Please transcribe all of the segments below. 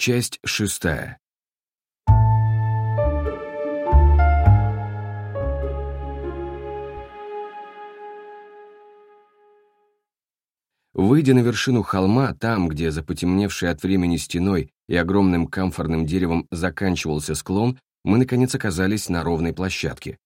Часть шестая. Выйдя на вершину холма, там, где за потемневшей от времени стеной и огромным камфорным деревом заканчивался склон, мы, наконец, оказались на ровной площадке.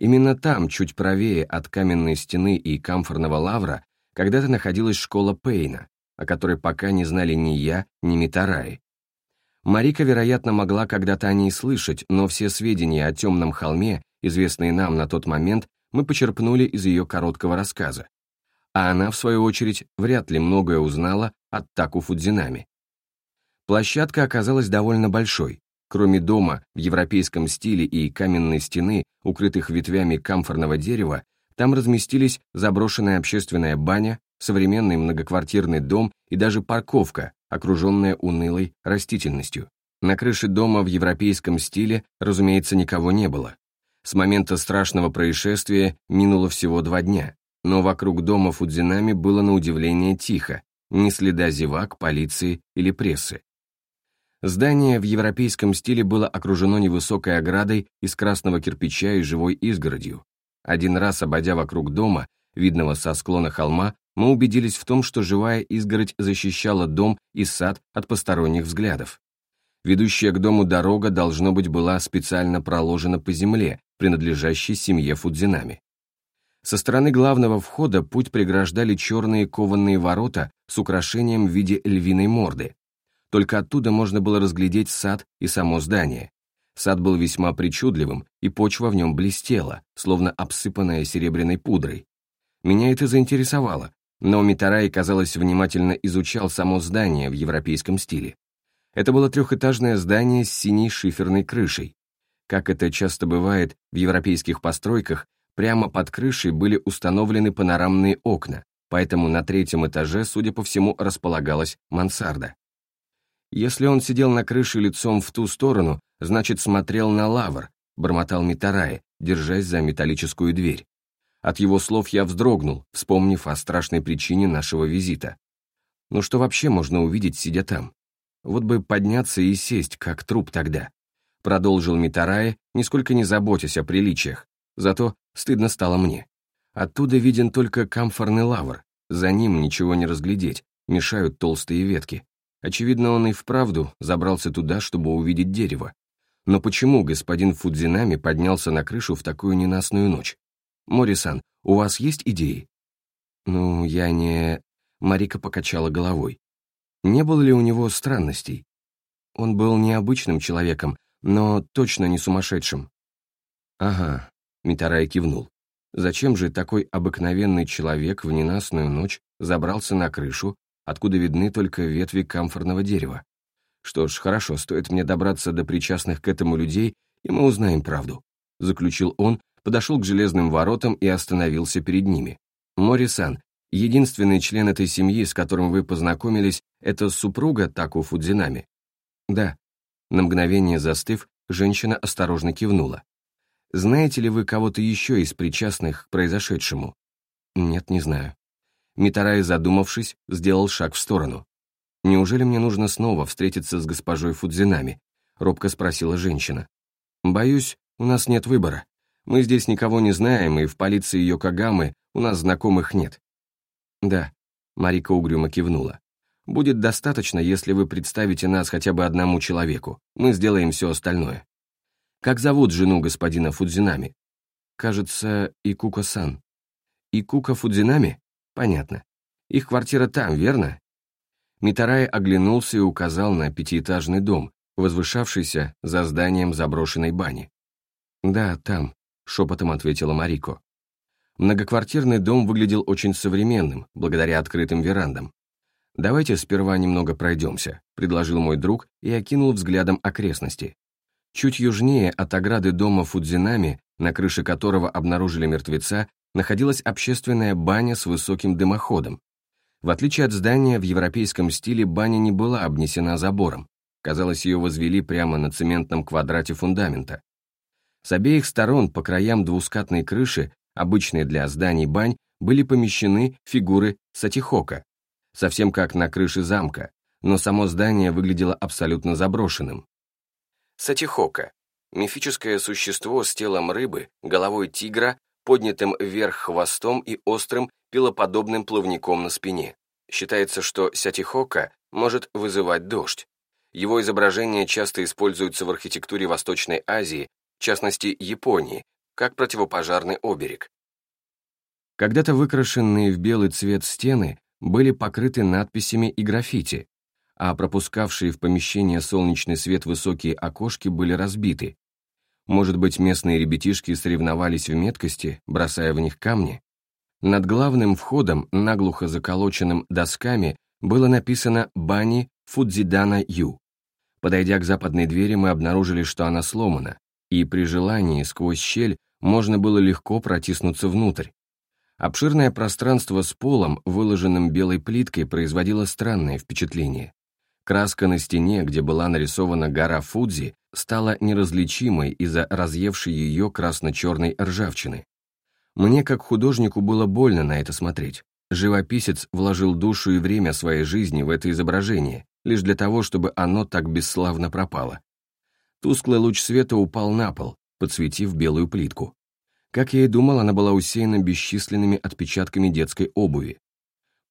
Именно там, чуть правее от каменной стены и камфорного лавра, когда-то находилась школа Пейна, о которой пока не знали ни я, ни Митараи. Марика, вероятно, могла когда-то о ней слышать, но все сведения о темном холме, известные нам на тот момент, мы почерпнули из ее короткого рассказа. А она, в свою очередь, вряд ли многое узнала от Таку Фудзинами. Площадка оказалась довольно большой. Кроме дома в европейском стиле и каменной стены, укрытых ветвями камфорного дерева, там разместились заброшенная общественная баня, современный многоквартирный дом и даже парковка, окруженная унылой растительностью. На крыше дома в европейском стиле, разумеется, никого не было. С момента страшного происшествия минуло всего два дня, но вокруг дома Фудзинами было на удивление тихо, ни следа зевак, полиции или прессы. Здание в европейском стиле было окружено невысокой оградой из красного кирпича и живой изгородью. Один раз, обойдя вокруг дома, видного со склона холма, мы убедились в том, что живая изгородь защищала дом и сад от посторонних взглядов. Ведущая к дому дорога, должно быть, была специально проложена по земле, принадлежащей семье Фудзинами. Со стороны главного входа путь преграждали черные кованные ворота с украшением в виде львиной морды. Только оттуда можно было разглядеть сад и само здание. Сад был весьма причудливым, и почва в нем блестела, словно обсыпанная серебряной пудрой. Меня это заинтересовало, но Митарай, казалось, внимательно изучал само здание в европейском стиле. Это было трехэтажное здание с синей шиферной крышей. Как это часто бывает в европейских постройках, прямо под крышей были установлены панорамные окна, поэтому на третьем этаже, судя по всему, располагалась мансарда. Если он сидел на крыше лицом в ту сторону, значит, смотрел на лавр, бормотал Митарай, держась за металлическую дверь. От его слов я вздрогнул, вспомнив о страшной причине нашего визита. Но что вообще можно увидеть, сидя там? Вот бы подняться и сесть, как труп тогда. Продолжил Митарая, нисколько не заботясь о приличиях. Зато стыдно стало мне. Оттуда виден только камфорный лавр. За ним ничего не разглядеть, мешают толстые ветки. Очевидно, он и вправду забрался туда, чтобы увидеть дерево. Но почему господин Фудзинами поднялся на крышу в такую ненастную ночь? Морисан, у вас есть идеи?» «Ну, я не...» Марика покачала головой. «Не было ли у него странностей? Он был необычным человеком, но точно не сумасшедшим». «Ага», — Митарай кивнул. «Зачем же такой обыкновенный человек в ненастную ночь забрался на крышу, откуда видны только ветви камфорного дерева? Что ж, хорошо, стоит мне добраться до причастных к этому людей, и мы узнаем правду», — заключил он, подошел к железным воротам и остановился перед ними. «Мори-сан, единственный член этой семьи, с которым вы познакомились, это супруга Таку Фудзинами?» «Да». На мгновение застыв, женщина осторожно кивнула. «Знаете ли вы кого-то еще из причастных к произошедшему?» «Нет, не знаю». Митарай, задумавшись, сделал шаг в сторону. «Неужели мне нужно снова встретиться с госпожой Фудзинами?» — робко спросила женщина. «Боюсь, у нас нет выбора. Мы здесь никого не знаем, и в полиции Йокогамы у нас знакомых нет». «Да», — Марика угрюмо кивнула. «Будет достаточно, если вы представите нас хотя бы одному человеку. Мы сделаем все остальное». «Как зовут жену господина Фудзинами?» «Кажется, Икука-сан». «Икука Фудзинами? Понятно. Их квартира там, верно?» Митарай оглянулся и указал на пятиэтажный дом, возвышавшийся за зданием заброшенной бани. «Да, там», шепотом ответила Марико. Многоквартирный дом выглядел очень современным, благодаря открытым верандам. «Давайте сперва немного пройдемся», — предложил мой друг и окинул взглядом окрестности. Чуть южнее от ограды дома Фудзинами, на крыше которого обнаружили мертвеца, находилась общественная баня с высоким дымоходом. В отличие от здания, в европейском стиле баня не была обнесена забором. Казалось, ее возвели прямо на цементном квадрате фундамента. С обеих сторон по краям двускатной крыши, обычной для зданий бань, были помещены фигуры сатихока, совсем как на крыше замка, но само здание выглядело абсолютно заброшенным. Сатихока – мифическое существо с телом рыбы, головой тигра, поднятым вверх хвостом и острым пилоподобным плавником на спине. Считается, что Сатихока может вызывать дождь. Его изображения часто используются в архитектуре Восточной Азии, в частности Японии, как противопожарный оберег. Когда-то выкрашенные в белый цвет стены были покрыты надписями и граффити, а пропускавшие в помещение солнечный свет высокие окошки были разбиты. Может быть, местные ребятишки соревновались в меткости, бросая в них камни? Над главным входом, наглухо заколоченным досками, было написано «Бани Фудзидана Ю». Подойдя к западной двери, мы обнаружили, что она сломана, и при желании сквозь щель можно было легко протиснуться внутрь. Обширное пространство с полом, выложенным белой плиткой, производило странное впечатление. Краска на стене, где была нарисована гора Фудзи, стала неразличимой из-за разъевшей ее красно-черной ржавчины. Мне, как художнику, было больно на это смотреть. Живописец вложил душу и время своей жизни в это изображение, лишь для того, чтобы оно так бесславно пропало. Тусклый луч света упал на пол, подсветив белую плитку. Как я и думал, она была усеяна бесчисленными отпечатками детской обуви.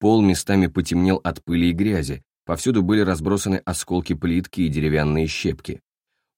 Пол местами потемнел от пыли и грязи, повсюду были разбросаны осколки плитки и деревянные щепки.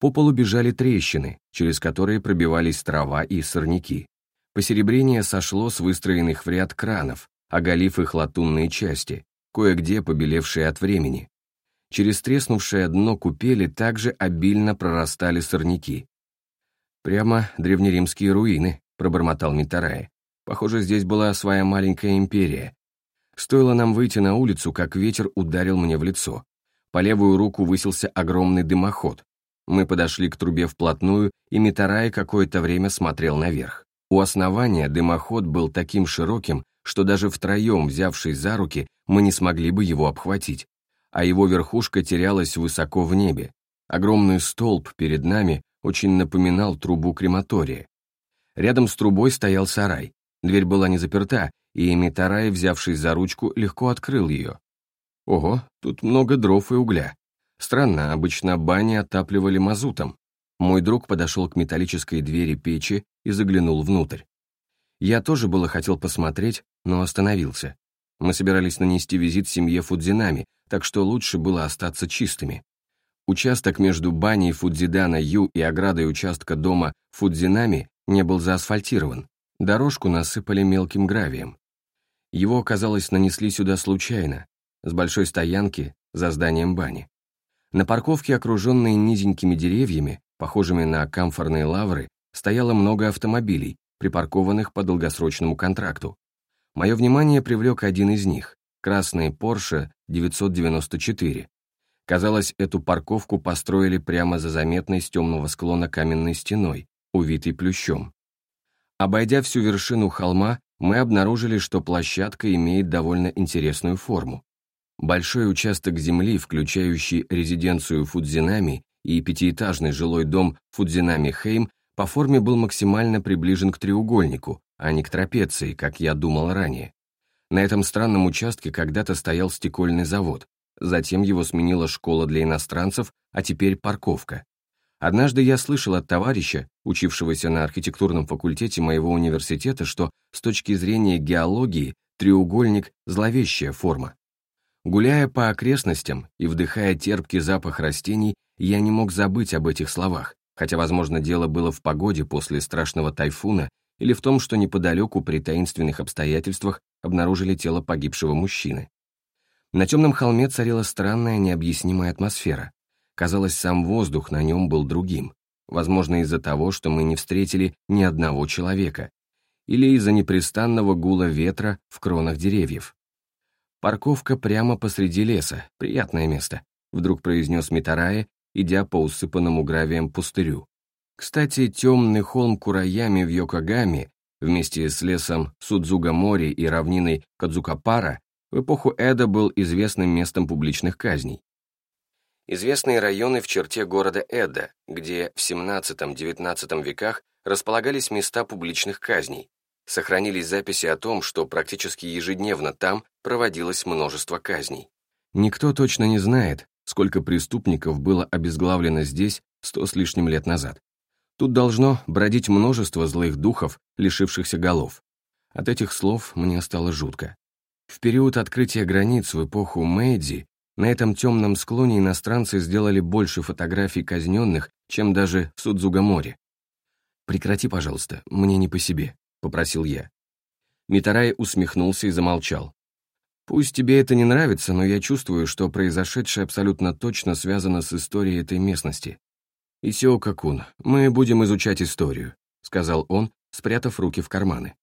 По полу бежали трещины, через которые пробивались трава и сорняки. Посеребрение сошло с выстроенных в ряд кранов, оголив их латунные части, кое-где побелевшие от времени. Через треснувшее дно купели также обильно прорастали сорняки. «Прямо древнеримские руины», — пробормотал Митарай. «Похоже, здесь была своя маленькая империя. Стоило нам выйти на улицу, как ветер ударил мне в лицо. По левую руку высился огромный дымоход. Мы подошли к трубе вплотную, и Митарай какое-то время смотрел наверх. У основания дымоход был таким широким, что даже втроем, взявшись за руки, мы не смогли бы его обхватить, а его верхушка терялась высоко в небе. Огромный столб перед нами очень напоминал трубу крематория. Рядом с трубой стоял сарай. Дверь была не заперта, и Митарай, взявшись за ручку, легко открыл ее. Ого, тут много дров и угля. Странно, обычно бани отапливали мазутом. Мой друг подошел к металлической двери печи и заглянул внутрь. Я тоже было хотел посмотреть, но остановился. Мы собирались нанести визит семье Фудзинами, так что лучше было остаться чистыми. Участок между баней Фудзидана Ю и оградой участка дома Фудзинами не был заасфальтирован. Дорожку насыпали мелким гравием. Его, казалось, нанесли сюда случайно, с большой стоянки за зданием бани. На парковке, окруженной низенькими деревьями, похожими на камфорные лавры, стояло много автомобилей, припаркованных по долгосрочному контракту. Мое внимание привлек один из них — красный Porsche 994. Казалось, эту парковку построили прямо за заметной с темного склона каменной стеной, увитой плющом. Обойдя всю вершину холма, мы обнаружили, что площадка имеет довольно интересную форму. Большой участок земли, включающий резиденцию Фудзинами и пятиэтажный жилой дом Фудзинами-Хейм, по форме был максимально приближен к треугольнику, а не к трапеции, как я думал ранее. На этом странном участке когда-то стоял стекольный завод, затем его сменила школа для иностранцев, а теперь парковка. Однажды я слышал от товарища, учившегося на архитектурном факультете моего университета, что с точки зрения геологии треугольник – зловещая форма. Гуляя по окрестностям и вдыхая терпкий запах растений, я не мог забыть об этих словах, хотя, возможно, дело было в погоде после страшного тайфуна или в том, что неподалеку при таинственных обстоятельствах обнаружили тело погибшего мужчины. На темном холме царила странная необъяснимая атмосфера. Казалось, сам воздух на нем был другим. Возможно, из-за того, что мы не встретили ни одного человека. Или из-за непрестанного гула ветра в кронах деревьев. «Парковка прямо посреди леса. Приятное место», — вдруг произнес Митарае, идя по усыпанному гравием пустырю. Кстати, темный холм Кураями в Йокогаме вместе с лесом Судзугамори и равниной Кадзукапара в эпоху Эда был известным местом публичных казней. Известные районы в черте города Эда, где в 17-19 веках располагались места публичных казней, Сохранились записи о том, что практически ежедневно там проводилось множество казней. Никто точно не знает, сколько преступников было обезглавлено здесь сто с лишним лет назад. Тут должно бродить множество злых духов, лишившихся голов. От этих слов мне стало жутко. В период открытия границ в эпоху Мэйдзи на этом темном склоне иностранцы сделали больше фотографий казненных, чем даже в Судзугаморе. «Прекрати, пожалуйста, мне не по себе», — попросил я. Митарай усмехнулся и замолчал. «Пусть тебе это не нравится, но я чувствую, что произошедшее абсолютно точно связано с историей этой местности. Исио Какун, мы будем изучать историю», — сказал он, спрятав руки в карманы.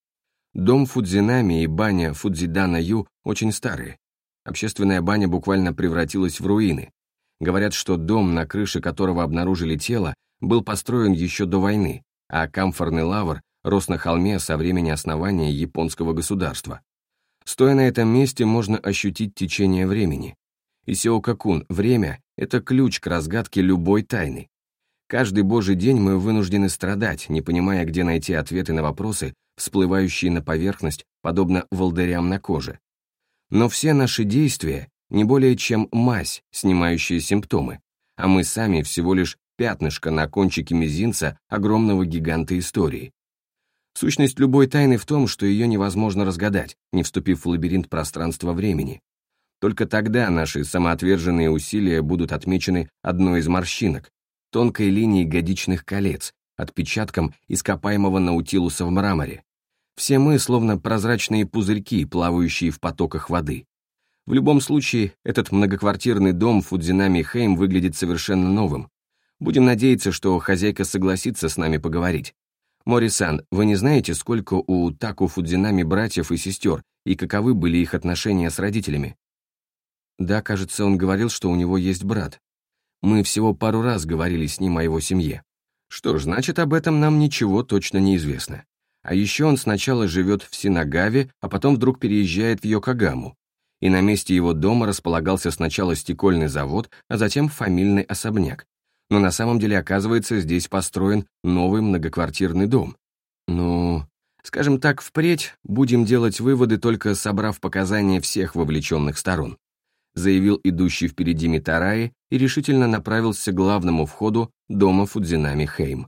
Дом Фудзинами и баня Фудзидана-Ю очень старые. Общественная баня буквально превратилась в руины. Говорят, что дом, на крыше которого обнаружили тело, был построен еще до войны, а камфорный лавр рос на холме со времени основания японского государства. Стоя на этом месте, можно ощутить течение времени. Исио Какун, время — это ключ к разгадке любой тайны. Каждый божий день мы вынуждены страдать, не понимая, где найти ответы на вопросы, всплывающие на поверхность, подобно волдырям на коже. Но все наши действия не более чем мазь, снимающая симптомы, а мы сами всего лишь пятнышко на кончике мизинца огромного гиганта истории. Сущность любой тайны в том, что ее невозможно разгадать, не вступив в лабиринт пространства-времени. Только тогда наши самоотверженные усилия будут отмечены одной из морщинок, тонкой линией годичных колец, отпечатком ископаемого наутилуса в мраморе. Все мы словно прозрачные пузырьки, плавающие в потоках воды. В любом случае, этот многоквартирный дом Фудзинами Хейм выглядит совершенно новым. Будем надеяться, что хозяйка согласится с нами поговорить. Морисан, вы не знаете, сколько у Таку Фудзинами братьев и сестер, и каковы были их отношения с родителями? Да, кажется, он говорил, что у него есть брат. Мы всего пару раз говорили с ним о его семье. Что ж, значит, об этом нам ничего точно не известно. А еще он сначала живет в Синагаве, а потом вдруг переезжает в Йокогаму. И на месте его дома располагался сначала стекольный завод, а затем фамильный особняк. Но на самом деле, оказывается, здесь построен новый многоквартирный дом. Ну, скажем так, впредь будем делать выводы, только собрав показания всех вовлеченных сторон. Заявил идущий впереди Митараи и решительно направился к главному входу дома Фудзинами Хейм.